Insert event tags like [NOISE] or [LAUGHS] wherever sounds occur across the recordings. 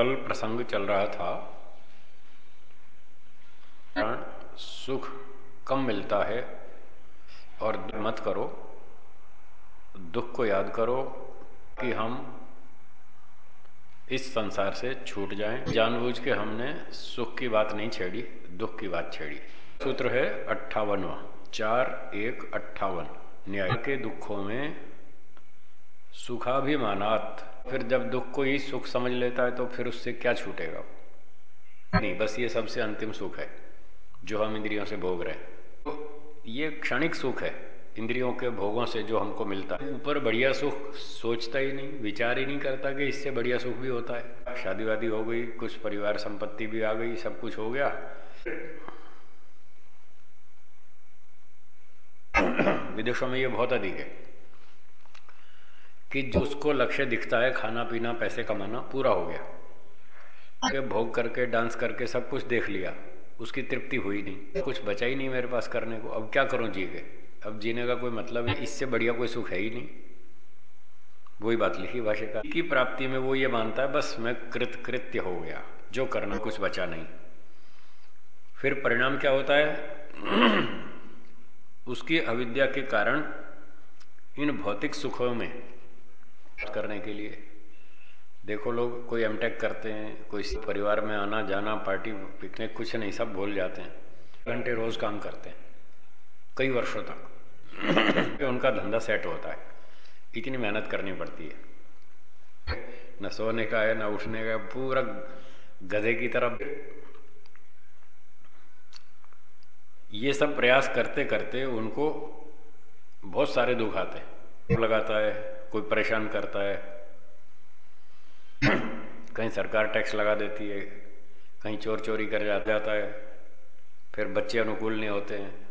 कल प्रसंग चल रहा था। सुख कम मिलता है और मत करो। दुख को याद करो कि हम इस संसार से छूट जाएँ। जानबूझ के हमने सुख की बात नहीं छेड़ी, दुख की बात छेड़ी। सूत्र है अट्ठावनवा। चार एक अट्ठावन। न्याय के दुखों में सुखाभिमानात फिर जब दुख को ही सुख समझ लेता है तो फिर उससे क्या छूटेगा? नहीं, बस ये सबसे अंतिम सुख है, जो हम इंद्रियों से भोग रहे हैं। तो ये क्षणिक सुख है, इंद्रियों के भोगों से जो हमको मिलता है। ऊपर बढ़िया सुख सोचता ही नहीं, विचार ही नहीं करता कि इससे बढ़िया सुख भी होता है। शादी वादी हो गई, कुछ परिवार संपत्ति भी आ गई, सब कुछ हो गया। विदेशों में ये बहुत अधिक है। कि जो उसको लक्ष्य दिखता है, खाना पीना, पैसे कमाना, पूरा हो गया। भोग करके, डांस करके सब कुछ देख लिया। उसकी तृप्ति हुई नहीं। कुछ बचा ही नहीं मेरे पास करने को। अब क्या करूँ जी के अब जीने का कोई मतलब है इससे बढ़िया कोई सुख है ही नहीं। वही बात लिखी भाषा का की प्राप्ति में वो ये मानता है, बस मैं कृत कृत्य हो गया। जो करना, कुछ बचा नहीं। फिर परिणाम क्या होता है? [CLEARS THROAT] उसकी अविद्या के कारण इन भौतिक सुखों में करने के लिए। देखो लोग, कोई एमटेक करते हैं, कोई परिवार में आना, जाना पार्टी पिकनिक कुछ नहीं, सब भूल जाते हैं। घंटे रोज काम करते हैं। कई वर्षों तक। उनका धंधा सेट होता है। इतनी मेहनत करनी पड़ती है। न सोने का है, न उठने का पूरा गधे की तरफ़ ये सब प्रयास करते करते उनको बहुत सारे दुख आते हैं। लगाता है कोई परेशान करता है। [CLEARS THROAT] कहीं सरकार टैक्स लगा देती है, कहीं चोर चोरी कर जाता है, फिर बच्चे अनुकूल नहीं होते हैं।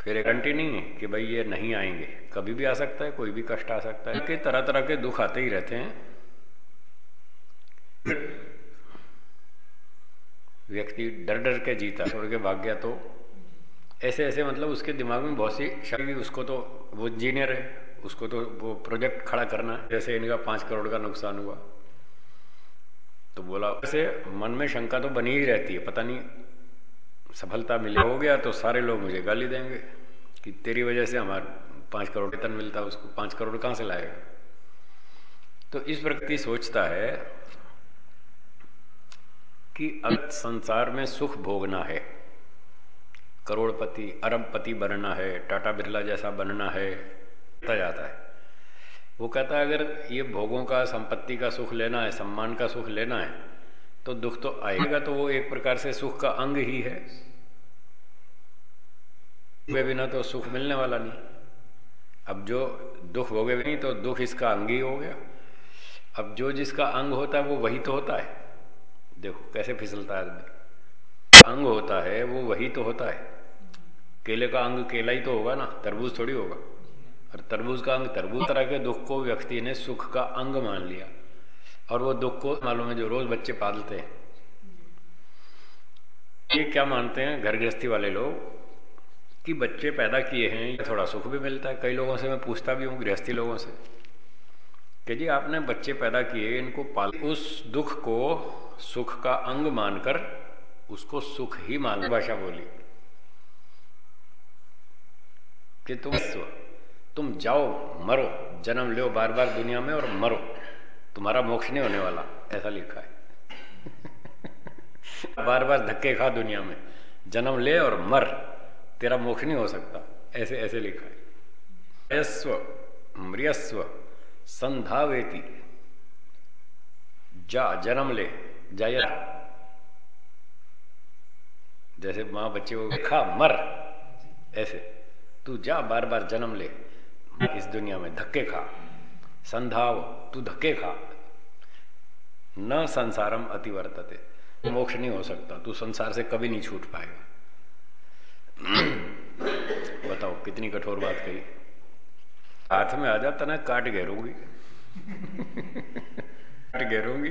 फिर गारंटी नहीं है कि भाई ये नहीं आएँगे। कभी भी आ सकता है, कोई भी कष्ट आ सकता है। कि तरह तरह के दुख आते ही रहते हैं। [CLEARS THROAT] व्यक्ति डर डर के जीता छोड़ के भाग गया तो। ऐसे ऐसे मतलब उसके दिमाग में बहुत सी शक्ति उसको तो वो इंजीनियर है। उसको तो वो प्रोजेक्ट खड़ा करना, जैसे इनका पाँच करोड़ का नुकसान हुआ। तो बोला, वैसे मन में शंका तो बनी ही रहती है, पता नहीं, सफलता मिले हो गया तो सारे लोग मुझे गाली देंगे कि तेरी वजह से हमारा पाँच करोड़ वेतन मिलता, उसको पाँच करोड़ कहाँ से लाएगा? तो इस प्रकृति सोचता है कि अब संसार में सुख भोगना है। करोड़पति, अरबपति बनना है, टाटा बिरला जैसा बनना है जाता है। वो कहता है, अगर ये भोगों का, संपत्ति का सुख लेना है, सम्मान का सुख लेना है तो दुख तो आएगा तो वो एक प्रकार से सुख का अंग ही है। वे बिना तो सुख मिलने वाला नहीं। अब जो दुख भोगे नहीं तो दुख इसका अंग ही हो गया। अब जो जिसका अंग होता है, वो वही तो होता है। देखो, कैसे फिसलता है आदमी। अंग होता है, वो वही तो होता है। केले का अंग केला ही तो होगा ना, तरबूज थोड़ी होगा। और तरबूज का अंग तरबूज तरह के दुख को व्यक्ति ने सुख का अंग मान लिया। और वो दुख को मालूम है जो रोज बच्चे पालते हैं। ये क्या मानते हैं घर गृहस्थी वाले लोग? कि बच्चे पैदा किए हैं थोड़ा सुख भी मिलता है। कई लोगों से मैं पूछता भी हूँ गृहस्थी लोगों से। कि जी आपने बच्चे पैदा किए इनको पाल उस दुख को सुख का अंग मानकर उसको सुख ही मान भाषा बोली। कि तुम तुम जाओ, मरो, जन्म लो बार बार दुनिया में और मरो। तुम्हारा मोक्ष नहीं होने वाला, ऐसा लिखा है। [LAUGHS] बार बार धक्के खा दुनिया में, जन्म ले और मर, तेरा मोक्ष नहीं हो सकता, ऐसे ऐसे लिखा है। यस्व मृयस्व संधावेती। जा, जन्म ले जाय जैसे माँ बच्चे को खा मर। ऐसे, तू जा बार बार जन्म ले। इस दुनिया में धक्के खा। संधाव, तू धक्के खा। न संसारम अतिवर्तते। मोक्ष नहीं हो सकता। तू संसार से कभी नहीं छूट पाएगा। [CLEARS THROAT] बताओ, कितनी कठोर बात कही। हाथ में आ जाता ना काट घेरूँगी। [LAUGHS] काट घेरूँगी।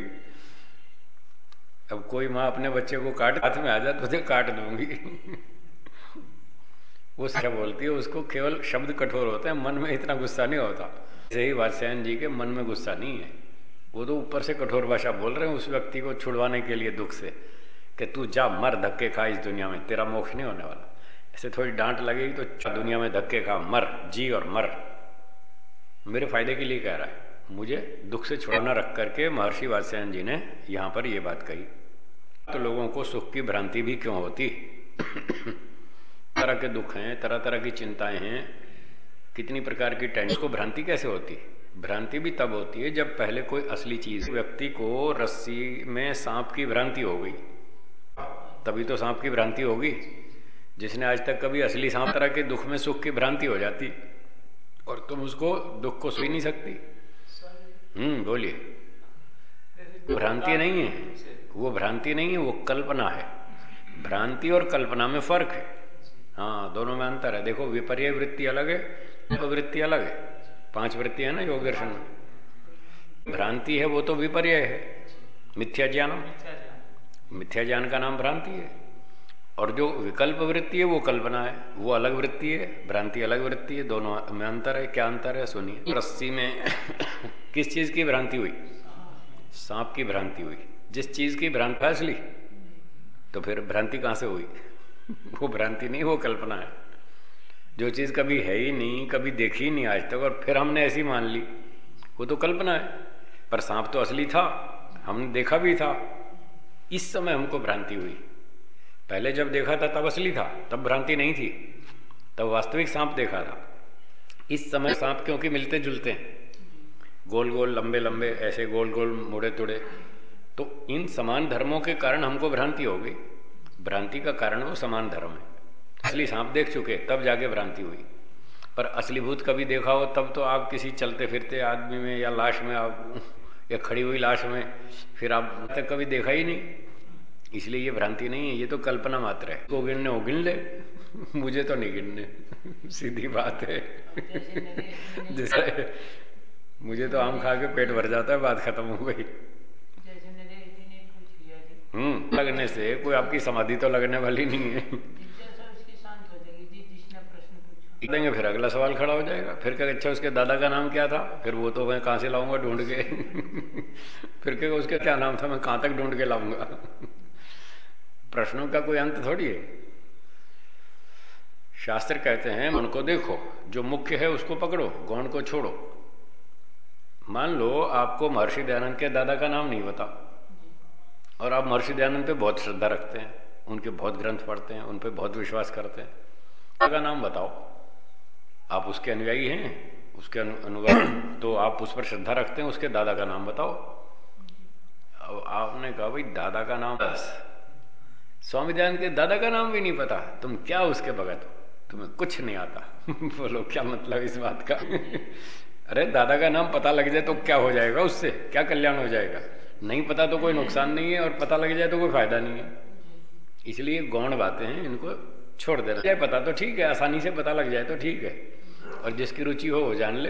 अब कोई माँ अपने बच्चे को काट, हाथ में आ जाए तो काट दूँगी। [LAUGHS] वो क्या बोलती है, उसको केवल शब्द कठोर होते हैं, मन में इतना गुस्सा नहीं होता। यही बादशाहन जी के मन में गुस्सा नहीं है, वो तो ऊपर से कठोर भाषा बोल रहे हैं उस व्यक्ति को छुड़वाने के लिए दुख से, कि तू जा, मर, धक्के खा इस दुनिया में, तेरा मोक्ष नहीं होने वाला। ऐसे थोड़ी डांट लगेगी तो दुनिया में धक्के खा, मर, जी और मर। मेरे फ़ायदे के लिए कह रहा है। मुझे दुख से छुड़ाना रख करके महर्षि वात्स्यायन जी ने यहाँ पर ये बात कही। तो लोगों को सुख की भ्रांति भी क्यों होती? तरह के दुख हैं तरह तरह की चिंताएँ हैं, कितनी प्रकार की टेंशन को भ्रांति कैसे होती? है भ्रांति भी तब होती है जब पहले कोई असली चीज़, व्यक्ति को रस्सी में सांप की भ्रांति हो गई। तभी तो सांप की भ्रांति होगी, जिसने आज तक कभी असली सांप तरह के दुख में सुख की भ्रांति हो जाती, और तुम उसको दुख को सुई नहीं सकती। हम्म बोलिए। भ्रांति नहीं है, वो भ्रांति नहीं है, वो कल्पना है। भ्रांति और कल्पना में फ़र्क है। हाँ दोनों में अंतर है। देखो, विपर्य वृत्ति अलग है वृत्ति अलग है। पाँच वृत्ति है ना, योग दर्शन में। भ्रांति है, वो तो विपर्य है। मिथ्या ज्ञान। मिथ्या ज्ञान का नाम भ्रांति है। और जो विकल्प वृत्ति है, वो कल्पना है। वो अलग वृत्ति है, भ्रांति अलग वृत्ति है, दोनों में अंतर है। क्या अंतर है, सुनिए। रस्सी में [COUGHS] किस चीज़ की भ्रांति हुई? सांप की भ्रांति हुई। जिस चीज़ की भ्रांति, फैसली। तो फिर भ्रांति कहाँ से हुई? वो भ्रांति नहीं, वो कल्पना है। जो चीज़ कभी है ही नहीं, कभी देखी ही नहीं आज तक, और फिर हमने ऐसी मान ली, वो तो कल्पना है। पर सांप तो असली था, हमने देखा भी था। इस समय हमको भ्रांति हुई। पहले जब देखा था, तब असली था, तब भ्रांति नहीं थी। तब वास्तविक सांप देखा था। इस समय सांप क्योंकि मिलते जुलते हैं। गोल गोल, लंबे लंबे, ऐसे गोल गोल, मुड़े तुड़े। तो इन समान धर्मों के कारण हमको भ्रांति हो गई। भ्रांति का कारण वो समान धर्म है। असली सांप देख चुके, तब जाके भ्रांति हुई। पर असली भूत कभी देखा हो, तब तो आप किसी चलते फिरते आदमी में या लाश में, आप, या खड़ी हुई लाश में, फिर आप तक कभी देखा ही नहीं। इसलिए ये भ्रांति नहीं है, ये तो कल्पना मात्र है। को गिनने हो गिन ले, मुझे तो नहीं गिनने। सीधी बात है। जैसे मुझे तो आम खा के पेट भर जाता है, बात खत्म हो गई। हम्म। लगने से, कोई आपकी समाधि तो लगने वाली नहीं है। देंगे, फिर अगला सवाल खड़ा हो जाएगा। फिर क्या अच्छा उसके दादा का नाम क्या था? फिर वो तो मैं कहाँ से लाऊँगा ढूंढ के? [LAUGHS] फिर क्या उसका क्या नाम था? मैं कहाँ तक ढूंढ के लाऊँगा? प्रश्नों का कोई अंत थोड़ी है। शास्त्र कहते हैं, मन को देखो, जो मुख्य है उसको पकड़ो, गौण को छोड़ो। मान लो, आपको महर्षि दयानंद के दादा का नाम नहीं बता और आप महर्षि दयानंद पे बहुत श्रद्धा रखते हैं, उनके बहुत ग्रंथ पढ़ते हैं उन पर बहुत विश्वास करते हैं। का नाम बताओ। आप उसके अनुयायी हैं? उसके अनुगामी तो आप उस पर श्रद्धा रखते हैं, उसके दादा का नाम बताओ। अब आपने कहा, भाई, दादा का नाम बस। स्वामी दयानंद के दादा का नाम भी नहीं पता। तुम क्या उसके भगत हो? तुम्हें कुछ नहीं आता। [LAUGHS] बोलो, क्या मतलब इस बात का? [LAUGHS] अरे, दादा का नाम पता लग जाए तो क्या हो जाएगा उससे? क्या कल्याण हो जाएगा? नहीं पता तो कोई नुकसान नहीं है और पता लग जाए तो कोई फ़ायदा नहीं है। इसलिए गौण बातें हैं, इनको छोड़ देना चाहे पता तो ठीक है, आसानी से पता लग जाए तो ठीक है। और जिसकी रुचि हो, वो जान ले।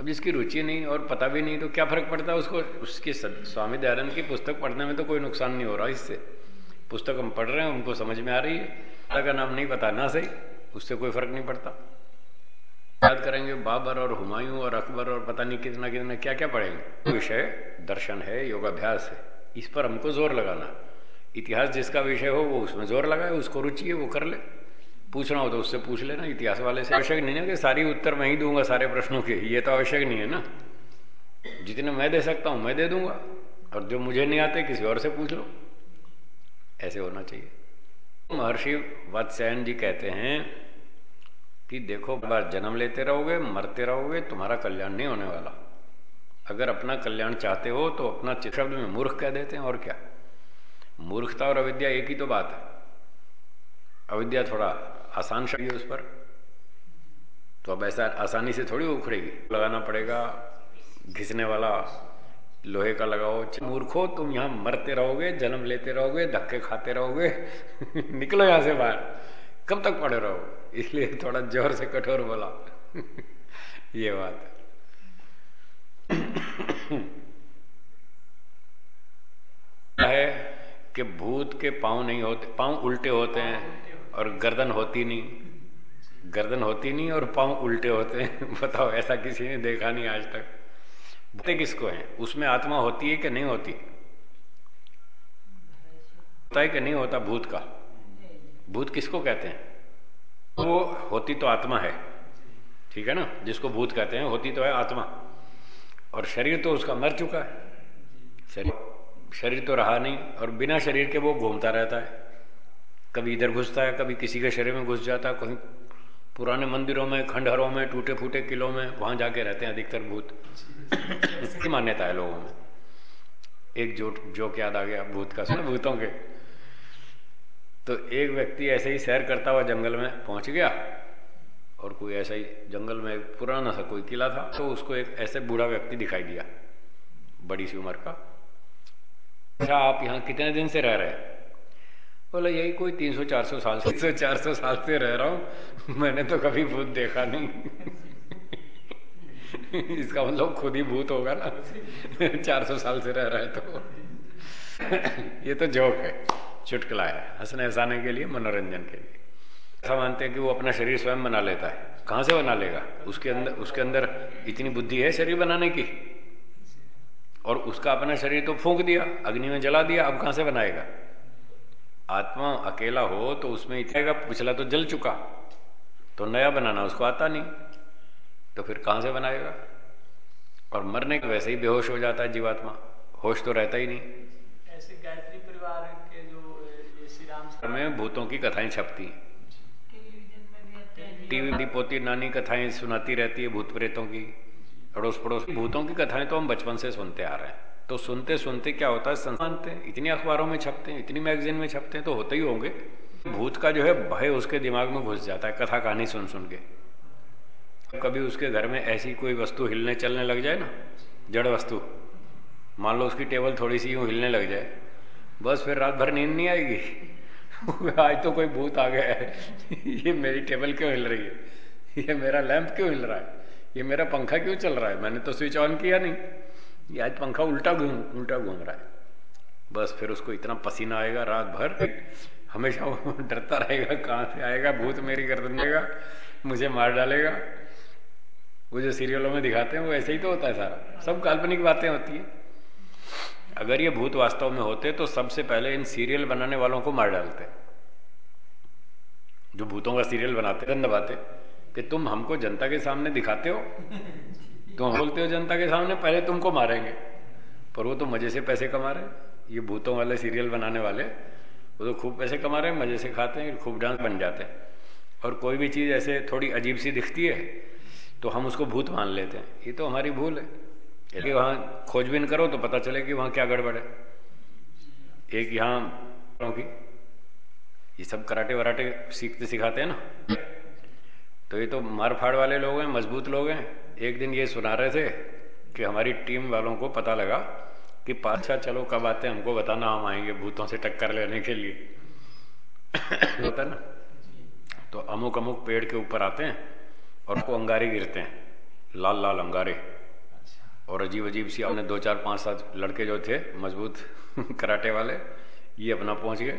अब जिसकी रुचि नहीं और पता भी नहीं तो क्या फ़र्क पड़ता है उसको उसकी स्वामी दयानंद की पुस्तक पढ़ने में तो कोई नुकसान नहीं हो रहा इससे। पुस्तक हम पढ़ रहे हैं, उनको समझ में आ रही है। का नाम नहीं पता, ना सही, उससे कोई फ़र्क नहीं पड़ता। याद करेंगे, बाबर और हुमायूं और अकबर और पता नहीं कितना कितना क्या क्या पढ़ेंगे विषय दर्शन है, योगाभ्यास है। इस पर हमको ज़ोर लगाना। इतिहास जिसका विषय हो, वो उसमें ज़ोर लगाए, उसको रुचि है, वो कर ले। पूछना हो तो उससे पूछ लेना, इतिहास वाले से आवश्यक नहीं है कि सारी उत्तर मैं ही दूँगा सारे प्रश्नों के, ये तो आवश्यक नहीं है ना। जितने मैं दे सकता हूँ, मैं दे दूँगा। और जो मुझे नहीं आते, किसी और से पूछ लो। ऐसे होना चाहिए। महर्षि वत्स्यायन जी कहते हैं कि देखो, बार जन्म लेते रहोगे, मरते रहोगे, तुम्हारा कल्याण नहीं होने वाला। अगर अपना कल्याण चाहते हो तो अपना शब्द में मूर्ख कह देते हैं, और क्या? मूर्खता और अविद्या एक ही तो बात है। अविद्या थोड़ा आसान शब्द है उस पर। तो अब ऐसा आसानी से थोड़ी उखड़ेगी। लगाना पड़ेगा, घिसने वाला लोहे का लगाओ। मूर्खो तुम यहाँ मरते रहोगे, जन्म लेते रहोगे, धक्के खाते रहोगे, [LAUGHS] निकलो यहाँ से बाहर। कब तक पड़े रहो इसलिए थोड़ा ज़ोर से कठोर बोला। ये बात। है कि भूत के पाँव नहीं होते, पाँव उल्टे होते हैं और गर्दन होती नहीं। गर्दन होती नहीं और पाँव उल्टे होते हैं। [LAUGHS] बताओ, ऐसा किसी ने देखा नहीं आज तक? भूतें किसको है? उसमें आत्मा होती है कि नहीं होती? होता है कि नहीं होता भूत का? भूत किसको कहते हैं? वो होती तो आत्मा है, ठीक है ना? जिसको भूत कहते हैं, होती तो है आत्मा। और शरीर तो उसका मर चुका है। शरीर शरीर तो रहा नहीं, और बिना शरीर के वो घूमता रहता है। कभी इधर घुसता है, कभी किसी के शरीर में घुस जाता है, कहीं पुराने मंदिरों में, खंडहरों में टूटे फूटे किलों में, वहाँ जाके रहते हैं अधिकतर भूत। इसकी मान्यता है लोगों में। एक जो जोक याद आ गया, भूत का, सुन, भूतों के? तो एक व्यक्ति ऐसे ही सैर करता हुआ जंगल में पहुँच गया, और कोई ऐसा ही जंगल में पुराना सा कोई किला था तो उसको एक ऐसे बूढ़ा व्यक्ति दिखाई दिया, बड़ी सी उम्र का। अच्छा आप यहाँ कितने दिन से रह रहे हैं? बोले, यही कोई 300-400 साल से। 300-400 साल से रह रहा हूँ, मैंने तो कभी भूत देखा नहीं। इसका मतलब खुद ही भूत होगा ना। 400 साल से रह रहा है तो। ये तो जोक है। चुटकला है, हंसने हंसाने के लिए, मनोरंजन के लिए। ऐसा मानते हैं कि वो अपना शरीर स्वयं बना लेता है। कहाँ से बना लेगा? उसके अंदर उसके अंदर इतनी बुद्धि है शरीर बनाने की। और उसका अपना शरीर तो फूंक दिया, अग्नि में जला दिया, अब कहाँ से बनाएगा? आत्मा अकेला हो तो उसमें इतना पिछला तो जल चुका। तो नया बनाना, उसको आता नहीं। तो फिर कहाँ से बनाएगा? और मरने के वैसे ही बेहोश हो जाता है जीवात्मा। होश तो रहता ही नहीं। ऐसे गायत्री परिवार के जो श्री राम में भूतों की कथाएँ छपती हैं। टीवी पोती नानी कथाएँ सुनाती रहती है भूत प्रेतों की। अड़ोस पड़ोस भूतों की कथाएँ तो हम बचपन से सुनते आ रहे हैं। तो सुनते सुनते क्या होता है? संस्थानते इतनी अखबारों में छपते हैं, इतनी मैगजीन में छपते हैं तो होते ही होंगे। भूत का जो है भय उसके दिमाग में घुस जाता है, कथा कहानी सुन सुन के। कभी उसके घर में ऐसी कोई वस्तु हिलने चलने लग जाए ना, जड़ वस्तु, मान लो उसकी टेबल थोड़ी सी यूँ हिलने लग जाए, बस फिर रात भर नींद नहीं आएगी। [LAUGHS] आज तो कोई भूत आ गया है। [LAUGHS] ये मेरी टेबल क्यों हिल रही है? ये मेरा लैंप क्यों हिल रहा है? ये मेरा पंखा क्यों चल रहा है? मैंने तो स्विच ऑन किया नहीं। ये आज पंखा उल्टा घूम उल्टा घूम रहा है। बस फिर उसको इतना पसीना आएगा रात भर। हमेशा वो डरता रहेगा, कहाँ से आएगा? भूत मेरी गर्दन देगा, मुझे मार डालेगा। वो जो सीरियलों में दिखाते हैं, वो ऐसे ही तो होता है सारा। सब काल्पनिक बातें होती है। अगर ये भूत वास्तव में होते तो सबसे पहले इन सीरियल बनाने वालों को मार डालते। जो भूतों का सीरियल बनाते गंद बातें कि तुम हमको जनता के सामने दिखाते हो। तुम बोलते हो, जनता के सामने पहले तुमको मारेंगे। पर वो तो मज़े से पैसे कमा रहे ये भूतों वाले सीरियल बनाने वाले, वो तो खूब पैसे कमा रहे हैं, मज़े से खाते हैं, खूब डांस बन जाते हैं। और कोई भी चीज़ ऐसे थोड़ी अजीब सी दिखती है तो हम उसको भूत मान लेते हैं। ये तो हमारी भूल है। यदि वहाँ खोजबीन करो तो पता चले कि वहाँ क्या गड़बड़ है। एक यहाँ की, ये सब कराटे वराटे सीखते सिखाते हैं ना। तो ये तो मार फाड़ वाले लोग हैं, मज़बूत लोग हैं। एक दिन ये सुना रहे थे कि हमारी टीम वालों को पता लगा कि पाछा चलो कब आते हैं, हमको बताना हम आएँगे भूतों से टक्कर लेने के लिए। [COUGHS] होता ना? तो अमुक अमुक पेड़ के ऊपर आते हैं और उसको अंगारे गिरते हैं लाल लाल अंगारे। और अजीब अजीब सी अपने दो चार पाँच सात लड़के जो थे मज़बूत [LAUGHS] कराटे वाले ये अपना पहुँच गए।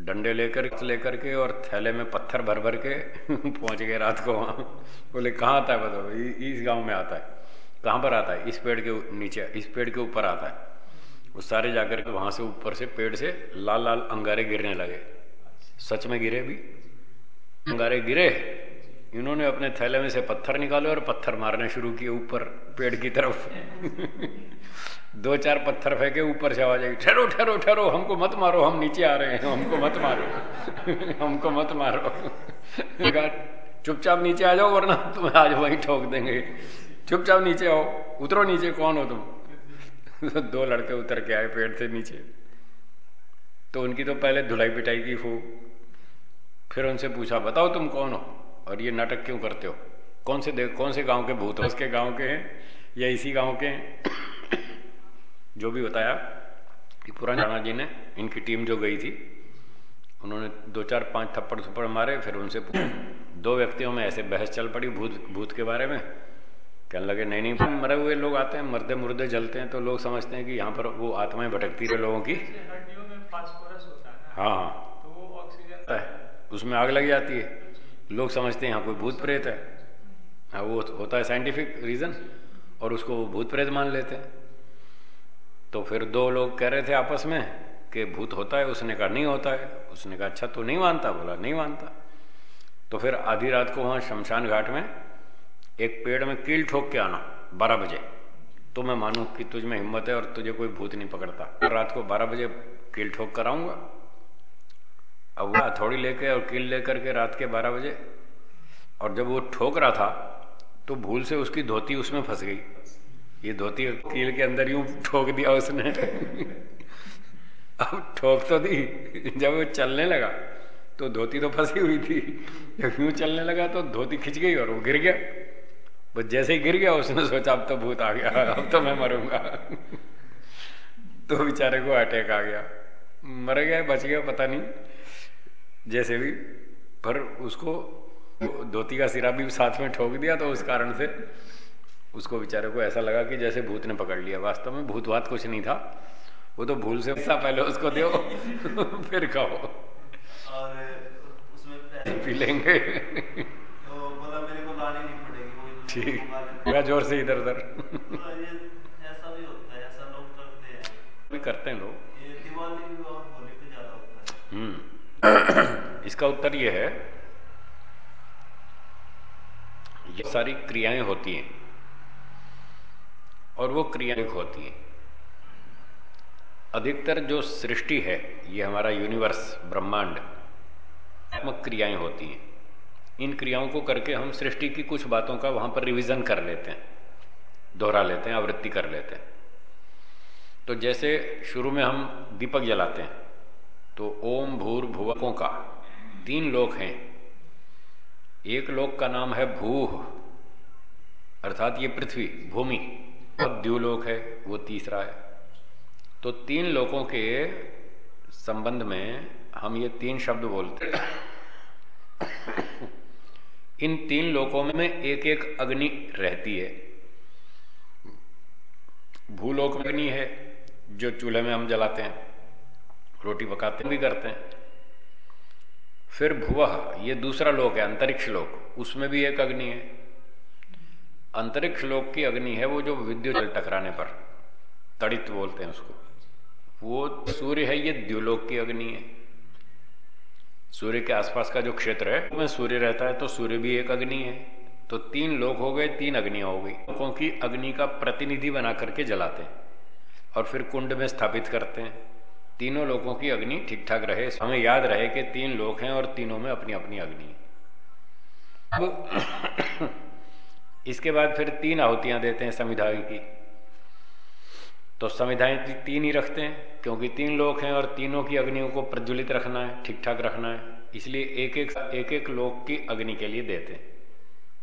डंडे लेकर लेकर के और थैले में पत्थर भर भर के [LAUGHS] पहुँच गए रात को वहाँ। बोले कहाँ आता है बताओ? इस गाँव में आता है। कहाँ पर आता है? इस पेड़ के नीचे इस पेड़ के ऊपर आता है। वो सारे जाकर के वहाँ से ऊपर से पेड़ से लाल लाल अंगारे गिरने लगे। सच में गिरे भी? अंगारे गिरे? इन्होंने अपने थैले में से पत्थर निकाले और पत्थर मारने शुरू किए ऊपर, पेड़ की तरफ़। [LAUGHS] दो चार पत्थर फेंके, ऊपर से आवाज़ आई, ठहरो ठहरो ठहरो, हमको मत मारो, हम नीचे आ रहे हैं, हमको मत मारो, [LAUGHS] हमको मत मारो। [LAUGHS] चुपचाप नीचे आ जाओ, वरना तुम्हें आज वहीं ठोक देंगे। चुपचाप नीचे आओ, उतरो नीचे, कौन हो तुम? दो लड़के उतर के आए पेड़ से नीचे। तो उनकी तो पहले धुलाई पिटाई की फूक फिर उनसे पूछा, बताओ तुम कौन हो? और ये नाटक क्यों करते हो? कौन से देख कौन से गाँव के भूत हो? उसके गाँव के हैं या इसी गाँव के हैं? जो भी बताया कि पुराने राणा जी ने इनकी टीम जो गई थी उन्होंने दो चार पाँच थप्पड़ थप्पड़ मारे फिर उनसे दो व्यक्तियों में ऐसे बहस चल पड़ी भूत भूत के बारे में। कहने लगे नहीं नहीं फिर मरे हुए लोग आते हैं मरदे मुर्दे जलते हैं तो लोग समझते हैं कि यहाँ पर वो आत्माएँ भटकती रहे लोगों की। हाँ हाँ। तो वो ऑक्सीजन उसमें आग लग जाती है। लोग समझते हैं, यहाँ कोई भूत प्रेत है। हाँ वो होता है साइंटिफिक रीज़न और उसको वो भूत प्रेत मान लेते हैं। तो फिर दो लोग कह रहे थे आपस में कि भूत होता है, उसने कहा नहीं होता है। उसने कहा अच्छा तो नहीं मानता? बोला, नहीं मानता। तो फिर आधी रात को वहाँ शमशान घाट में एक पेड़ में कील ठोक के आना, बारह बजे। तो मैं मानूँ कि तुझ में हिम्मत है और तुझे कोई भूत नहीं पकड़ता। रात को बारह बजे कील ठोक कर आऊँगा। अब वह हथौड़ी लेके और कील लेकर के रात के बारह बजे, और जब वो ठोक रहा था तो भूल से उसकी धोती उसमें फंस गई। ये धोती कील के अंदर यूँ ठोक दिया उसने। अब ठोक तो दी, जब वो चलने लगा तो धोती तो फंसी हुई थी। जब यूँ चलने लगा तो धोती खिंच गई और वो गिर गया। बस जैसे ही गिर गया, उसने सोचा, अब तो भूत आ गया, अब तो मैं मरूँगा। तो बेचारे को अटैक आ गया। मर गया, बच गया, पता नहीं। जैसे भी पर उसको धोती का सिरा भी साथ में ठोक दिया तो उस कारण से उसको बेचारे को ऐसा लगा कि जैसे भूत ने पकड़ लिया। वास्तव में भूत कुछ नहीं था। वो तो भूल से पहले उसको दो फिर खाओ। और उसमें पी लेंगे। तो बोला मेरे को लानी नहीं पड़ेगी ठीक। [LAUGHS] ज़ोर से इधर उधर। [LAUGHS] ऐसा भी होता है ऐसा लोग करते हैं। भी करते हैं लोग। दिवाली और होली पे ज़्यादा होता है। हम्म। इसका उत्तर यह है, ये सारी क्रियाएँ होती हैं और वो क्रियाएँ होती हैं। अधिकतर जो सृष्टि है, ये हमारा यूनिवर्स ब्रह्मांड क्रियाएँ होती हैं। इन क्रियाओं को करके हम सृष्टि की कुछ बातों का वहाँ पर रिवीजन कर लेते हैं, दोहरा लेते हैं, आवृत्ति कर लेते हैं। तो जैसे शुरू में हम दीपक जलाते हैं तो ओम भूर भुवकों का। तीन लोक हैं। एक लोक का नाम है भूह, अर्थात ये पृथ्वी, भूमि। और द्यूलोक है, वो तीसरा है। तो तीन लोकों के संबंध में हम ये तीन शब्द बोलते हैं। इन तीन लोकों में एक एक अग्नि रहती है। भूलोक अग्नि है, जो चूल्हे में हम जलाते हैं। रोटी पकाते भी करते हैं। फिर भुवह ये दूसरा लोक है, अंतरिक्ष लोक। उसमें भी एक अग्नि है। अंतरिक्ष लोक की अग्नि है, वो जो विद्युत जल टकराने पर, तड़ित बोलते हैं उसको। वो सूर्य है, ये द्व्युलोक की अग्नि है। सूर्य के आसपास का जो क्षेत्र है, उसमें सूर्य रहता है तो सूर्य भी एक अग्नि है। तो तीन लोक हो गए, तीन अग्नियाँ हो गई। लोगों की अग्नि का प्रतिनिधि बना करके जलाते हैं। और फिर कुंड में स्थापित करते हैं। तीनों लोगों की अग्नि ठीक ठाक रहे। हमें याद रहे कि तीन लोग हैं और तीनों में अपनी अपनी अग्नि। अब [COUGHS] इसके बाद फिर तीन आहुतियाँ देते हैं संविधान की। तो संविधान तीन ही रखते हैं, क्योंकि तीन लोग हैं और तीनों की अग्नियों को प्रज्वलित रखना है ठीक ठाक रखना है। इसलिए एक एक एक एक लोक की अग्नि के लिए देते हैं।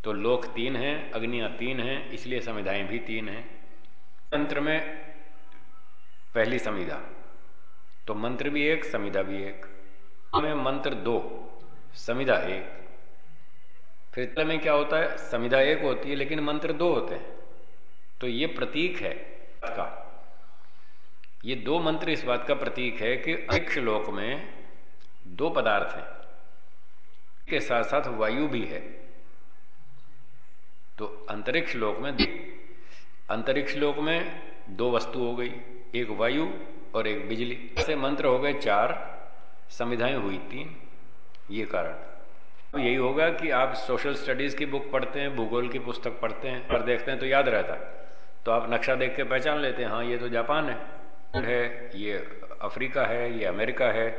तो लोक तीन हैं, अग्नियाँ तीन हैं, इसलिए संविधाएँ भी तीन हैं। तंत्र में पहली संविधा तो मंत्र भी एक संविधा भी एक। में मंत्र दो संविधा एक। फिर में क्या होता है? संविधा एक होती है, लेकिन मंत्र दो होते हैं। तो ये प्रतीक है का। ये दो मंत्र इस बात का प्रतीक है कि अंतरिक्ष लोक में दो पदार्थ हैं। के साथ साथ वायु भी है। तो अंतरिक्ष लोक में अंतरिक्ष लोक में दो वस्तु हो गई। एक वायु और एक बिजली ऐसे मंत्र हो गए चार, संविधाएँ हुई तीन, ये कारण। तो यही होगा कि आप सोशल स्टडीज़ की बुक पढ़ते हैं, भूगोल की पुस्तक पढ़ते हैं पर देखते हैं तो याद रहता है। तो आप नक्शा देख के पहचान लेते हैं हाँ ये तो जापान है है, ये अफ्रीका है, ये अमेरिका है।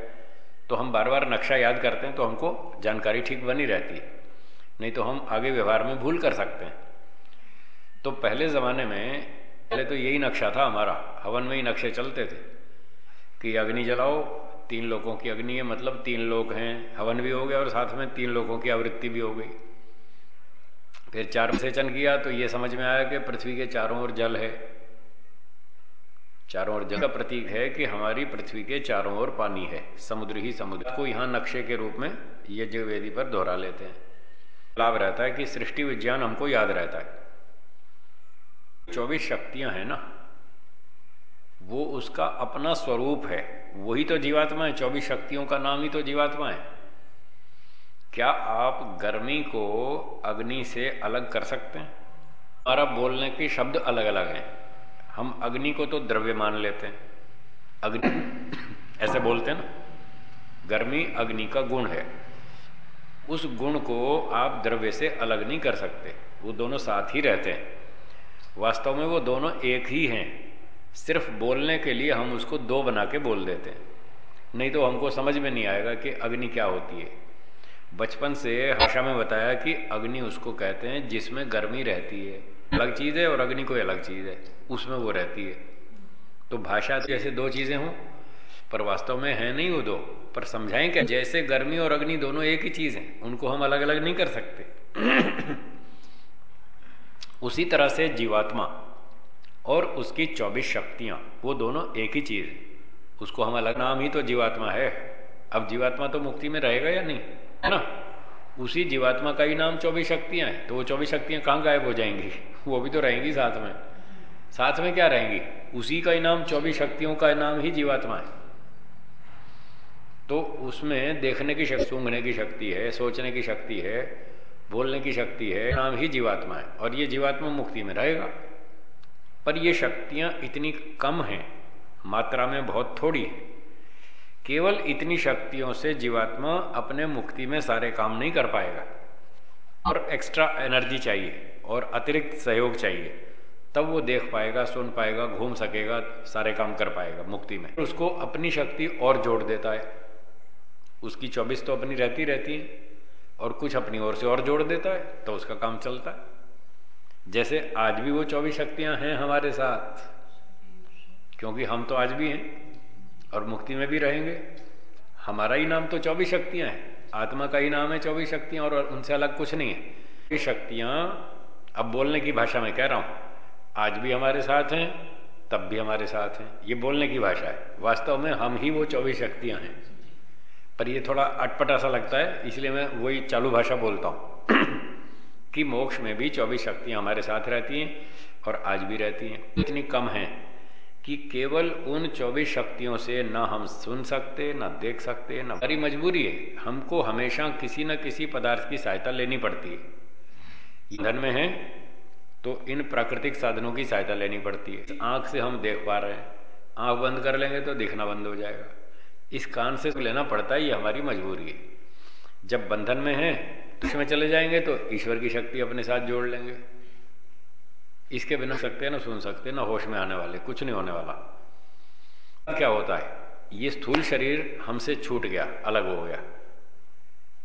तो हम बार बार नक्शा याद करते हैं तो हमको जानकारी ठीक बनी रहती है। नहीं तो हम आगे व्यवहार में भूल कर सकते हैं। तो पहले ज़माने में, पहले तो यही नक्शा था हमारा, हवन में ही नक्शे चलते थे। कि अग्नि जलाओ, तीन लोगों की अग्नि है मतलब तीन लोग हैं, हवन भी हो गया और साथ में तीन लोगों की आवृत्ति भी हो गई। फिर चार सेचन किया तो ये समझ में आया कि पृथ्वी के चारों ओर जल है। चारों ओर जल का प्रतीक है कि हमारी पृथ्वी के चारों ओर पानी है, समुद्र ही समुद्र। को यहाँ नक्शे के रूप में यज्ञ वेदी पर दोहरा लेते हैं। लाभ रहता है कि सृष्टि विज्ञान हमको याद रहता है। चौबीस शक्तियाँ हैं ना वो उसका अपना स्वरूप है। वही तो जीवात्मा है, चौबीस शक्तियों का नाम ही तो जीवात्मा है। क्या आप गर्मी को अग्नि से अलग कर सकते हैं? हमारा बोलने के शब्द अलग अलग हैं। हम अग्नि को तो द्रव्य मान लेते हैं। अग्नि [COUGHS] ऐसे बोलते हैं ना, गर्मी अग्नि का गुण है। उस गुण को आप द्रव्य से अलग नहीं कर सकते। वो दोनों साथ ही रहते हैं। वास्तव में वो दोनों एक ही हैं। सिर्फ़ बोलने के लिए हम उसको दो बना के बोल देते हैं। नहीं तो हमको समझ में नहीं आएगा कि अग्नि क्या होती है। बचपन से भाषा में बताया कि अग्नि उसको कहते हैं जिसमें गर्मी रहती है। अलग चीज़ है और अग्नि कोई अलग चीज़ है। उसमें वो रहती है। तो भाषा तो जैसे दो चीज़ें हों, पर वास्तव में है नहीं वो दो। पर समझाएँ क्या? जैसे गर्मी और अग्नि दोनों एक ही चीज़ है, उनको हम अलग अलग नहीं कर सकते। [CLEARS THROAT] उसी तरह से जीवात्मा। और उसकी चौबीस शक्तियाँ, वो दोनों एक ही चीज़ है। उसको हम अलग नाम ही तो जीवात्मा है। अब जीवात्मा तो मुक्ति में रहेगा या नहीं? है ना? उसी जीवात्मा का ही नाम चौबीस शक्तियाँ हैं तो वो चौबीस शक्तियाँ कहाँ गायब हो जाएँगी? [LAUGHS] वो भी तो रहेंगी साथ में। साथ में क्या रहेंगी? उसी का ही नाम, चौबीस शक्तियों का नाम ही जीवात्मा है। तो उसमें देखने की शक्ति, सूंघने की शक्ति है, सोचने की शक्ति है, बोलने की शक्ति है, नाम ही जीवात्मा है। और ये जीवात्मा मुक्ति में रहेगा। पर ये शक्तियाँ इतनी कम हैं, मात्रा में बहुत थोड़ी है। केवल इतनी शक्तियों से जीवात्मा अपने मुक्ति में सारे काम नहीं कर पाएगा। और एक्स्ट्रा एनर्जी चाहिए और अतिरिक्त सहयोग चाहिए। तब वो देख पाएगा, सुन पाएगा, घूम सकेगा, सारे काम कर पाएगा मुक्ति में। उसको अपनी शक्ति और जोड़ देता है। उसकी चौबीस तो अपनी रहती रहती है और कुछ अपनी ओर से और जोड़ देता है तो उसका काम चलता है। जैसे आज भी वो चौबीस शक्तियाँ हैं हमारे साथ, क्योंकि हम तो आज भी हैं और मुक्ति में भी रहेंगे। हमारा ही नाम तो चौबीस शक्तियाँ हैं, आत्मा का ही नाम है चौबीस शक्तियाँ और उनसे अलग कुछ नहीं है। ये शक्तियाँ, अब बोलने की भाषा में कह रहा हूँ, आज भी हमारे साथ हैं, तब भी हमारे साथ हैं, ये बोलने की भाषा है। वास्तव में हम ही वो चौबीस शक्तियाँ हैं। पर ये थोड़ा अटपटा सा लगता है, इसलिए मैं वही चालू भाषा बोलता हूँ। कि मोक्ष में भी चौबीस शक्तियाँ हमारे साथ रहती हैं और आज भी रहती हैं। इतनी कम हैं कि केवल उन चौबीस शक्तियों से ना हम सुन सकते, न देख सकते, न हमारी मजबूरी है। हमको हमेशा किसी न किसी पदार्थ की सहायता लेनी पड़ती है। धन में है तो इन प्राकृतिक साधनों की सहायता लेनी पड़ती है। आँख से हम देख पा रहे हैं। आँख बंद कर लेंगे तो देखना बंद हो जाएगा। इस कान से लेना पड़ता है, ये हमारी मजबूरी है। जब बंधन में है इसमें चले जाएँगे तो ईश्वर की शक्ति अपने साथ जोड़ लेंगे। इसके बिना सकते ना सुन सकते, ना होश में आने वाले, कुछ नहीं होने वाला। क्या होता है? ये स्थूल शरीर हमसे छूट गया, अलग हो गया।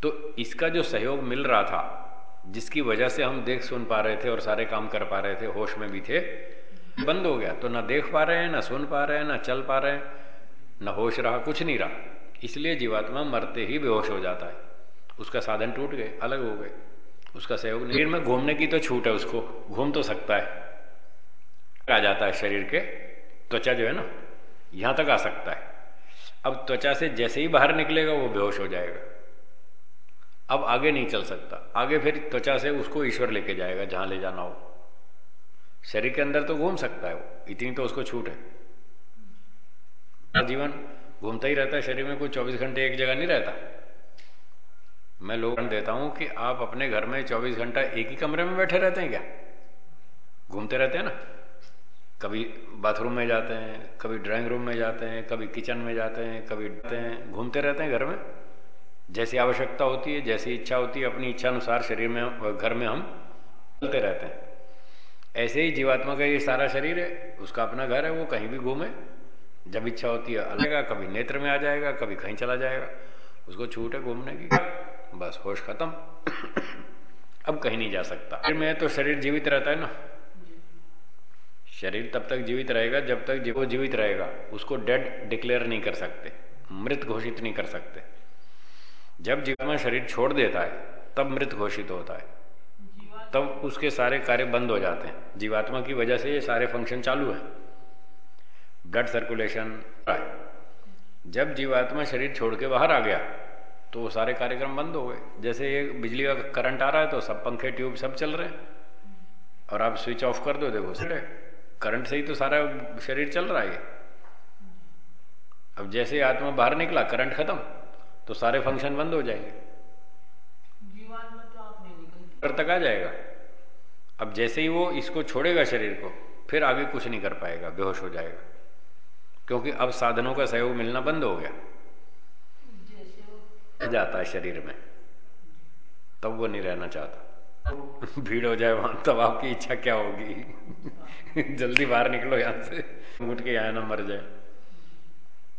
तो इसका जो सहयोग मिल रहा था, जिसकी वजह से हम देख सुन पा रहे थे और सारे काम कर पा रहे थे, होश में भी थे, बंद हो गया। तो ना देख पा रहे हैं, ना सुन पा रहे हैं, ना चल पा रहे हैं, ना होश रहा, कुछ नहीं रहा। इसलिए जीवात्मा मरते ही बेहोश हो जाता है। उसका साधन टूट गए अलग हो गए। उसका सहयोग शरीर में घूमने की तो छूट है उसको। घूम तो सकता है। आ जाता है शरीर के त्वचा जो है ना यहाँ तक आ सकता है। अब त्वचा से जैसे ही बाहर निकलेगा वो बेहोश हो जाएगा। अब आगे नहीं चल सकता। आगे फिर त्वचा से उसको ईश्वर लेके जाएगा जहाँ ले जाना हो। शरीर के अंदर तो घूम सकता है वो। इतनी तो उसको छूट है। जीवन घूमता ही रहता है शरीर में कोई चौबीस घंटे एक जगह नहीं रहता। मैं लोग देता हूँ कि आप अपने घर में चौबीस घंटा एक ही कमरे में बैठे रहते हैं क्या? घूमते रहते हैं ना? कभी बाथरूम में जाते हैं, कभी ड्राइंग रूम में जाते हैं, कभी किचन में जाते हैं, कभी हैं, घूमते रहते हैं घर में? जैसी आवश्यकता होती है, जैसी इच्छा होती है, अपनी इच्छा अनुसार शरीर में, घर में हम चलते रहते हैं। ऐसे ही जीवात्मा का ये सारा शरीर है, उसका अपना घर है, वो कहीं भी घूमे। जब इच्छा होती है, अलग कभी नेत्र में आ जाएगा, कभी कहीं चला जाएगा। उसको छूट है घूमने की। बस होश खत्म। अब कहीं नहीं जा सकता। फिर में तो शरीर जीवित रहता है ना। शरीर तब तक जीवित रहेगा, जब तक वो जीवित रहेगा। उसको डेड डिक्लेयर नहीं कर सकते। मृत घोषित नहीं कर सकते। जब जीवात्मा शरीर छोड़ देता है, तब मृत घोषित होता है। तब उसके सारे कार्य बंद हो जाते हैं। जीवात्मा की वजह से ये सारे फ़ंक्शन चालू है। ब्लड सर्कुलेशन जब जीवात्मा शरीर छोड़ के बाहर आ गया तो सारे कार्यक्रम बंद हो गए। जैसे ये बिजली का करंट आ रहा है तो सब पंखे, ट्यूब सब चल रहे हैं। और आप स्विच ऑफ़ कर दो, देखो सर करंट से ही तो सारा शरीर चल रहा है अब जैसे आत्मा बाहर निकला, करंट खत्म तो सारे फ़ंक्शन बंद हो जाएँगे। नहीं तक आ जाएगा। अब जैसे ही वो इसको छोड़ेगा शरीर को, फिर आगे कुछ नहीं कर पाएगा, बेहोश हो जाएगा। क्योंकि अब साधनों का सहयोग मिलना बंद हो गया। जाता है शरीर में। तब वो नहीं रहना चाहता। भीड़ हो जाए वहाँ, तब आपकी इच्छा क्या होगी? जल्दी बाहर निकलो यहाँ से। घुट के यहाँ ना मर जाए।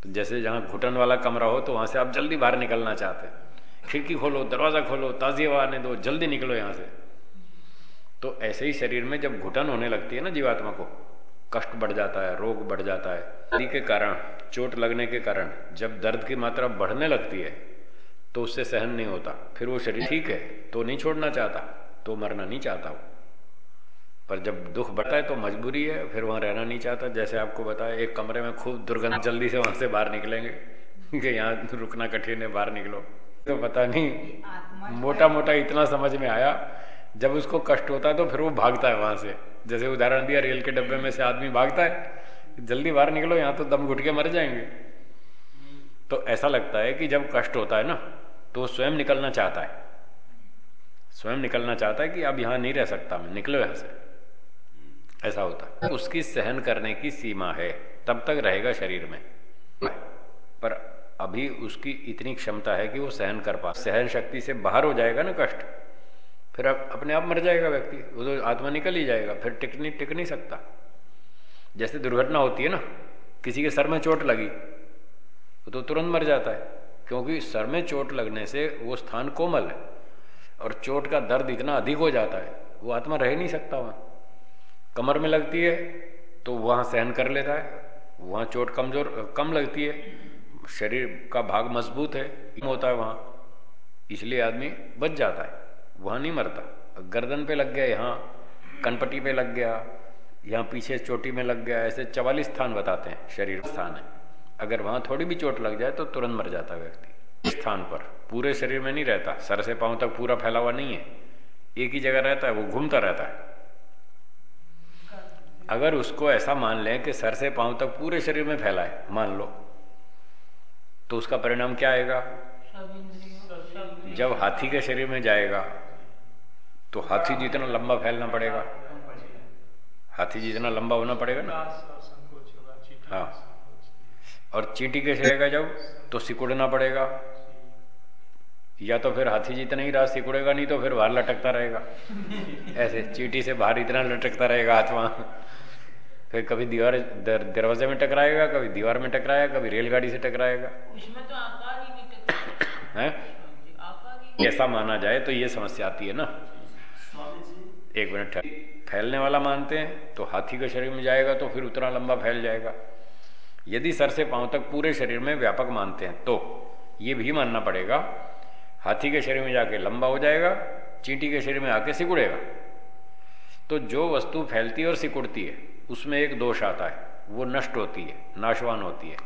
तो जैसे जहाँ घुटन वाला कमरा हो तो वहाँ से आप जल्दी बाहर निकलना चाहते हैं। खिड़की खोलो, दरवाज़ा खोलो ताजी हवा आने दो, जल्दी निकलो यहाँ से। तो ऐसे ही शरीर में जब घुटन होने लगती है ना जीवात्मा को, कष्ट बढ़ जाता है, रोग बढ़ जाता है। के कारण, चोट लगने के कारण, जब दर्द की मात्रा बढ़ने लगती है तो उससे सहन नहीं होता। फिर वो शरीर ठीक है तो नहीं छोड़ना चाहता तो मरना नहीं चाहता वो। पर जब दुख बढ़ता है तो मजबूरी है, फिर वहाँ रहना नहीं चाहता। जैसे आपको बताया, एक कमरे में खूब दुर्गंध, जल्दी से वहाँ से बाहर निकलेंगे कि यहाँ रुकना कठिन है, बाहर निकलो। तो पता नहीं मोटा मोटा इतना समझ में आया, जब उसको कष्ट होता है तो फिर वो भागता है वहाँ से। जैसे उदाहरण दिया, रेल के डब्बे में से आदमी भागता है, जल्दी बाहर निकलो, यहाँ तो दम घुट के मर जाएँगे। तो ऐसा लगता है कि जब कष्ट होता है ना तो स्वयं निकलना चाहता है। स्वयं निकलना चाहता है कि अब यहाँ नहीं रह सकता मैं, निकलो यहाँ से। ऐसा होता है। उसकी सहन करने की सीमा है, तब तक रहेगा शरीर में। पर अभी उसकी इतनी क्षमता है कि वो सहन कर पा सहन शक्ति से बाहर हो जाएगा ना कष्ट। फिर अब अपने आप मर जाएगा व्यक्ति। वो तो आत्मा निकल ही जाएगा, फिर टिक नहीं टिक नहीं सकता। जैसे दुर्घटना होती है ना, किसी के सर में चोट लगी, वो तो तुरंत मर जाता है। क्योंकि सर में चोट लगने से वो स्थान कोमल है और चोट का दर्द इतना अधिक हो जाता है, वो आत्मा रह नहीं सकता वहाँ। कमर में लगती है तो वहाँ सहन कर लेता है, वहाँ चोट कमज़ोर, कम लगती है, शरीर का भाग मज़बूत है होता है वहाँ, इसलिए आदमी बच जाता है, वहाँ नहीं मरता। गर्दन पे लग गया, यहाँ कनपट्टी पे लग गया, यहाँ पीछे चोटी में लग गया, ऐसे चवालीस स्थान बताते हैं, शरीर स्थान है। अगर वहाँ थोड़ी भी चोट लग जाए तो तुरंत मर जाता व्यक्ति। स्थान पर। पूरे शरीर में नहीं रहता। सर से पाँव तक पूरा फैला हुआ नहीं है। एक ही जगह रहता है, वो घूमता रहता है। अगर उसको ऐसा मान लें कि सर से पाँव तक पूरे शरीर में फैला है, मान लो तो उसका परिणाम क्या आएगा? जब हाथी के शरीर में जाएगा तो हाथी जितना लंबा फैलना पड़ेगा। हाथी जितना लंबा होना पड़ेगा ना। हाँ। और चींटी के रहेगा जब तो सिकुड़ना पड़ेगा। या तो फिर हाथी जितना ही रहा सिकुड़ेगा नहीं तो फिर बाहर लटकता रहेगा। ऐसे चींटी से बाहर इतना लटकता रहेगा हाथ वहाँ। फिर कभी दीवार दरवाजे में टकराएगा कभी दीवार में टकराएगा कभी रेलगाड़ी से टकराएगा। उसमें तो आकार ही नहीं है? ऐसा माना जाए तो ये समस्या आती है ना। एक मिनट। फैलने वाला मानते हैं तो हाथी के शरीर में जाएगा तो फिर उतना लंबा फैल जाएगा। यदि सर से पाँव तक पूरे शरीर में व्यापक मानते हैं तो ये भी मानना पड़ेगा। हाथी के शरीर में जाके लंबा हो जाएगा, चींटी के शरीर में आके सिकुड़ेगा। तो जो वस्तु फैलती और सिकुड़ती है, उसमें एक दोष आता है, वो नष्ट होती है, नाशवान होती है।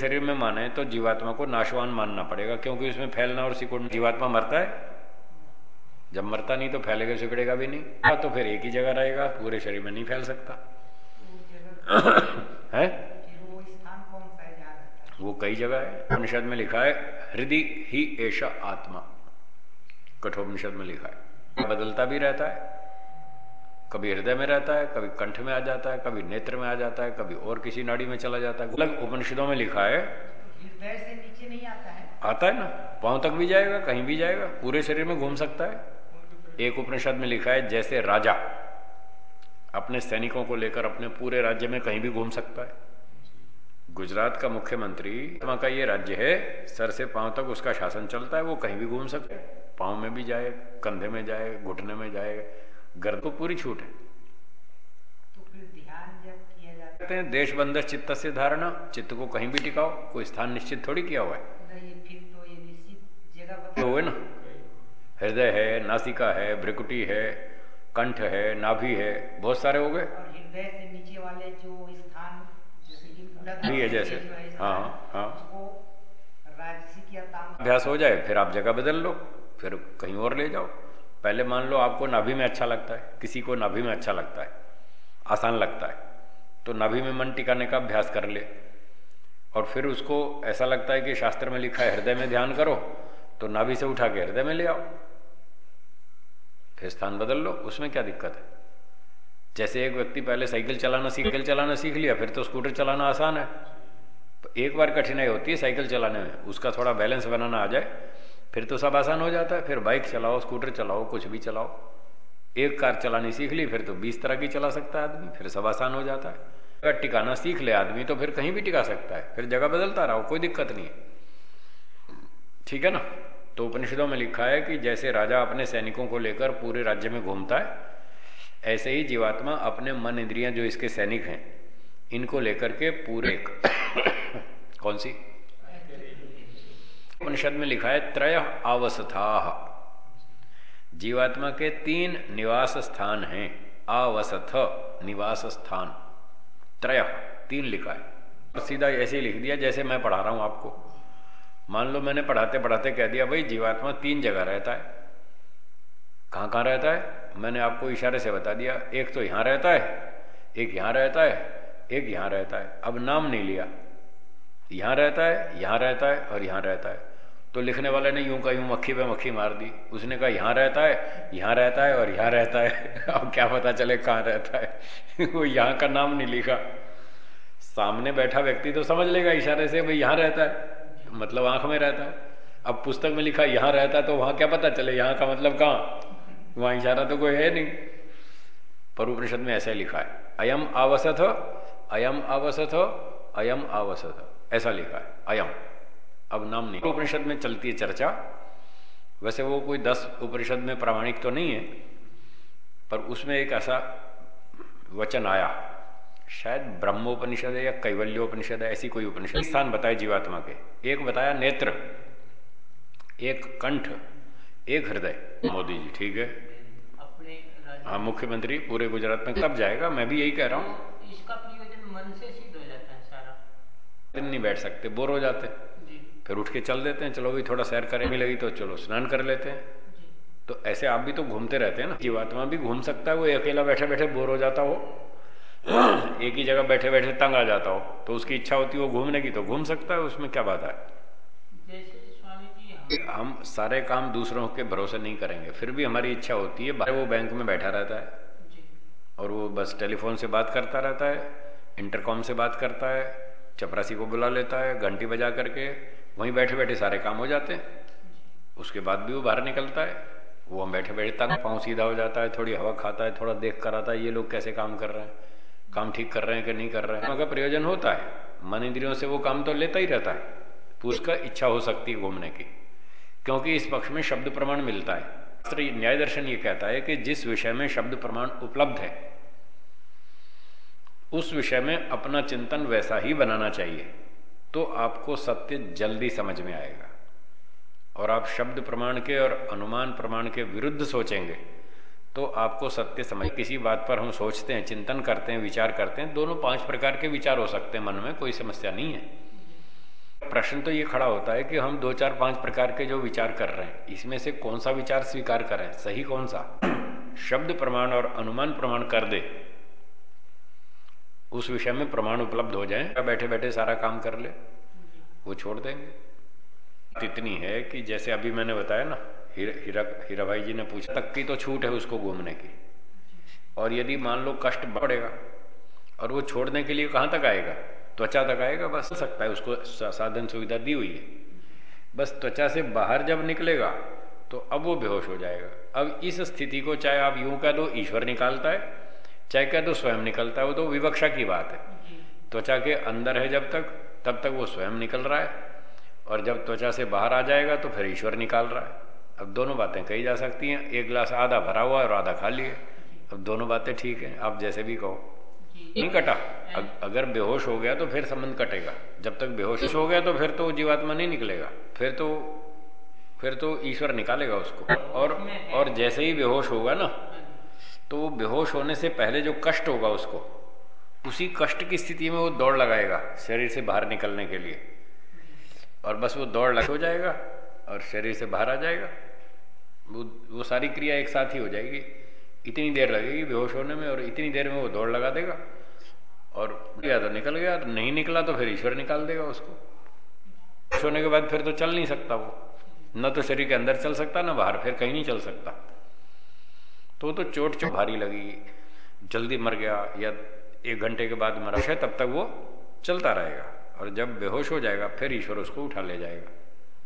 शरीर में माने तो जीवात्मा को नाशवान मानना पड़ेगा, क्योंकि उसमें फैलना और सिकुड़ना, जीवात्मा मरता है। जब मरता नहीं तो फैलेगा, सिकड़ेगा भी नहीं। तो फिर एक ही जगह रहेगा, पूरे शरीर में नहीं फैल सकता। [COUGHS] है? कई जगह है उपनिषद में लिखा है हृदय ही ऐसा आत्मा। कठोपनिषद में लिखा है। बदलता भी रहता है कभी हृदय में रहता है कभी कंठ में आ जाता है कभी नेत्र में आ जाता है कभी और किसी नाड़ी में चला जाता है। अलग उपनिषदों में लिखा है। हृदय से नीचे नहीं आता है। आता है ना? पाँव तक भी जाएगा कहीं भी जाएगा पूरे शरीर में घूम सकता है। एक उपनिषद में लिखा है जैसे राजा अपने सैनिकों को लेकर अपने पूरे राज्य में कहीं भी घूम सकता है। गुजरात का मुख्यमंत्री का ये राज्य है सर से पाँव तक उसका शासन चलता है वो कहीं भी घूम सकता है। पाँव में भी जाए कंधे में जाए घुटने में जाए गर्द को पूरी छूट है। तो फिर ध्यान जब किया जाता हैं। देश बंद चित्त से धारणा चित्त को कहीं भी टिकाओ कोई स्थान निश्चित थोड़ी किया हुआ है। तो तो हुए ना। हृदय है नासिका है ब्रिकुटी है कंठ है नाभि है बहुत सारे हो गए। हृदय से नीचे वाले जो स्थान भी है जैसे। हाँ हाँ अभ्यास हो। जाए फिर आप जगह बदल लो फिर कहीं और ले जाओ। पहले मान लो आपको नाभि में अच्छा लगता है किसी को नाभि में अच्छा लगता है आसान लगता है तो नाभि में मन टिकाने का अभ्यास कर ले। और फिर उसको ऐसा लगता है कि शास्त्र में लिखा है हृदय में ध्यान करो तो नाभि से उठा के हृदय में ले आओ। फिर स्थान बदल लो उसमें क्या दिक्कत है? जैसे एक व्यक्ति पहले साइकिल चलाना साइकिल चलाना सीख लिया, फिर तो स्कूटर चलाना आसान है। एक बार कठिनाई होती है साइकिल चलाने में, उसका थोड़ा बैलेंस बनाना आ जाए, फिर तो सब आसान हो जाता है। फिर बाइक चलाओ, स्कूटर चलाओ, कुछ भी चलाओ। एक कार चलानी सीख ली, फिर तो बीस तरह की चला सकता है आदमी, फिर सब आसान हो जाता है। अगर टिकाना सीख ले आदमी तो फिर कहीं भी टिका सकता है, फिर जगह बदलता रहो, कोई दिक्कत नहीं है। ठीक है ना? तो उपनिषदों में लिखा है कि जैसे राजा अपने सैनिकों को लेकर पूरे राज्य में घूमता है ऐसे ही जीवात्मा अपने मन इंद्रियाँ जो इसके सैनिक हैं, इनको लेकर के पूरे [COUGHS] कौन सी? उपनिषद में लिखा है, त्रय अवस्था जीवात्मा के तीन निवास स्थान हैं अवसथ निवास स्थान। त्रय, तीन लिखा है। सीधा ऐसे ही लिख दिया, जैसे मैं पढ़ा रहा हूँ आपको। मान लो मैंने पढ़ाते पढ़ाते कह दिया, भाई, जीवात्मा तीन जगह रहता है। कहाँ कहाँ रहता है? मैंने आपको इशारे से बता दिया, एक तो यहाँ रहता है, एक यहाँ रहता है, एक यहाँ रहता है। अब नाम नहीं लिया। यहाँ रहता है, यहाँ रहता है और यहाँ रहता है। तो लिखने वाले ने यूँ का यूँ मक्खी पे मक्खी मार दी। उसने कहा, यहाँ रहता है, यहाँ रहता है और यहाँ रहता है। [LAUGHS] अब क्या पता चले कहाँ रहता है। [LAUGHS] वो यहाँ का नाम नहीं लिखा। सामने बैठा व्यक्ति तो समझ लेगा इशारे से, भाई, यहाँ रहता है। मतलब आँख में रहता। है अब पुस्तक में लिखा, यहाँ रहता है तो वहाँ क्या पता चले, यहाँ का मतलब कहाँ? वहाँ इशारा तो कोई है नहीं। पर उपनिषद में ऐसा लिखा है। अयम आवसथ अयम आवसथ अयम आवसथ। ऐसा लिखा है, अयम। अब नाम नहीं। उपनिषद में चलती है चर्चा। वैसे वो कोई दस उपनिषद में प्रामाणिक तो नहीं है, पर उसमें एक ऐसा वचन आया। शायद ब्रह्मोपनिषद है या कैवल्योपनिषद है, ऐसी कोई उपनिषद। स्थान बताए जीवात्मा के। एक बताया नेत्र, एक कंठ एक हृदय मोदी जी ठीक है? हाँ मुख्यमंत्री पूरे गुजरात में कब जाएगा? मैं भी यही कह रहा हूँ। तो इसका प्रयोजन मन से सिद्ध हो जाता है सारा। दिन नहीं बैठ सकते बोर हो जाते। फिर उठ के चल देते हैं चलो भी थोड़ा सैर करें लगी तो चलो स्नान कर लेते हैं। तो ऐसे आप भी तो घूमते रहते हैं ना जीवात्मा भी घूम सकता है वो अकेला बैठे बैठे बोर हो जाता हो। एक ही जगह बैठे बैठे तंग आ जाता हो तो उसकी इच्छा होती है वो घूमने की तो घूम सकता है उसमें क्या बात है? हम सारे काम दूसरों के भरोसे नहीं करेंगे। फिर भी हमारी इच्छा होती है वो बैंक में बैठा रहता है। और वो बस टेलीफोन से बात करता रहता है इंटरकॉम से बात करता है चपरासी को बुला लेता है घंटी बजा करके वहीं बैठे बैठे सारे काम हो जाते हैं। उसके बाद भी वो बाहर निकलता है। वो हम बैठे बैठे तक पाँव सीधा हो जाता है थोड़ी हवा खाता है थोड़ा देख कर आता है ये लोग कैसे काम कर रहे हैं काम ठीक कर रहे हैं कि नहीं कर रहे हैं। का प्रयोजन होता है। मन इंद्रियों से वो काम तो लेता ही रहता है। तो उसका इच्छा हो सकती है घूमने की। क्योंकि इस पक्ष में शब्द प्रमाण मिलता है। न्याय दर्शन ये कहता है कि जिस विषय में शब्द प्रमाण उपलब्ध है, उस विषय में अपना चिंतन वैसा ही बनाना चाहिए तो आपको सत्य जल्दी समझ में आएगा। और आप शब्द प्रमाण के और अनुमान प्रमाण के विरुद्ध सोचेंगे तो आपको सत्य समझ, किसी बात पर हम सोचते हैं, चिंतन करते हैं, विचार करते हैं, दोनों पाँच प्रकार के विचार हो सकते हैं मन में, कोई समस्या नहीं है। प्रश्न तो ये खड़ा होता है कि हम दो चार पाँच प्रकार के जो विचार कर रहे हैं, इसमें से कौन सा विचार स्वीकार करें? सही कौन सा? [CLEARS THROAT] शब्द प्रमाण और अनुमान प्रमाण कर दे। उस विषय में प्रमाण उपलब्ध हो जाए बैठे बैठे सारा काम कर ले, वो छोड़ देंगे। इतनी है कि जैसे अभी मैंने बताया ना, हीरा हीरा भाई जी ने पूछा, तक की तो छूट है उसको घूमने की। और यदि मान लो कष्ट बढ़ेगा, और वो छोड़ने के लिए कहाँ तक आएगा? त्वचा तक आएगा बस सकता है उसको साधन सुविधा दी हुई है। बस त्वचा से बाहर जब निकलेगा तो अब वो बेहोश हो जाएगा। अब इस स्थिति को चाहे आप यूँ कह दो ईश्वर निकालता है चाहे कह दो स्वयं निकलता है वो तो विवक्षा की बात है। त्वचा के अंदर है जब तक तब तक वो स्वयं निकल रहा है। और जब त्वचा से बाहर आ जाएगा तो फिर ईश्वर निकाल रहा है। अब दोनों बातें कही जा सकती हैं। एक गिलास आधा भरा हुआ है और आधा खा लिए अब दोनों बातें ठीक हैं। आप जैसे भी कहो। नहीं कटा। अगर बेहोश हो गया तो फिर संबंध कटेगा। जब तक बेहोश हो गया तो फिर तो जीवात्मा नहीं निकलेगा। फिर तो फिर तो ईश्वर निकालेगा उसको। और और जैसे ही बेहोश होगा ना तो बेहोश होने से पहले जो कष्ट होगा उसको, उसी कष्ट की स्थिति में वो दौड़ लगाएगा शरीर से बाहर निकलने के लिए। और बस वो दौड़ लग हो जाएगा और शरीर से बाहर आ जाएगा। वो वो सारी क्रिया एक साथ ही हो जाएगी। इतनी देर लगेगी बेहोश होने में और इतनी देर में वो दौड़ लगा देगा। और गया तो निकल गया तो नहीं निकला तो फिर ईश्वर निकाल देगा उसको। होने के बाद फिर तो चल नहीं सकता वो। न तो शरीर के अंदर चल सकता, ना बाहर, फिर कहीं नहीं चल सकता। तो तो चोट चोट भारी लगी। जल्दी मर गया या एक घंटे के बाद मरा है, तब तक वो चलता रहेगा। और जब बेहोश हो जाएगा, फिर ईश्वर उसको उठा ले जाएगा।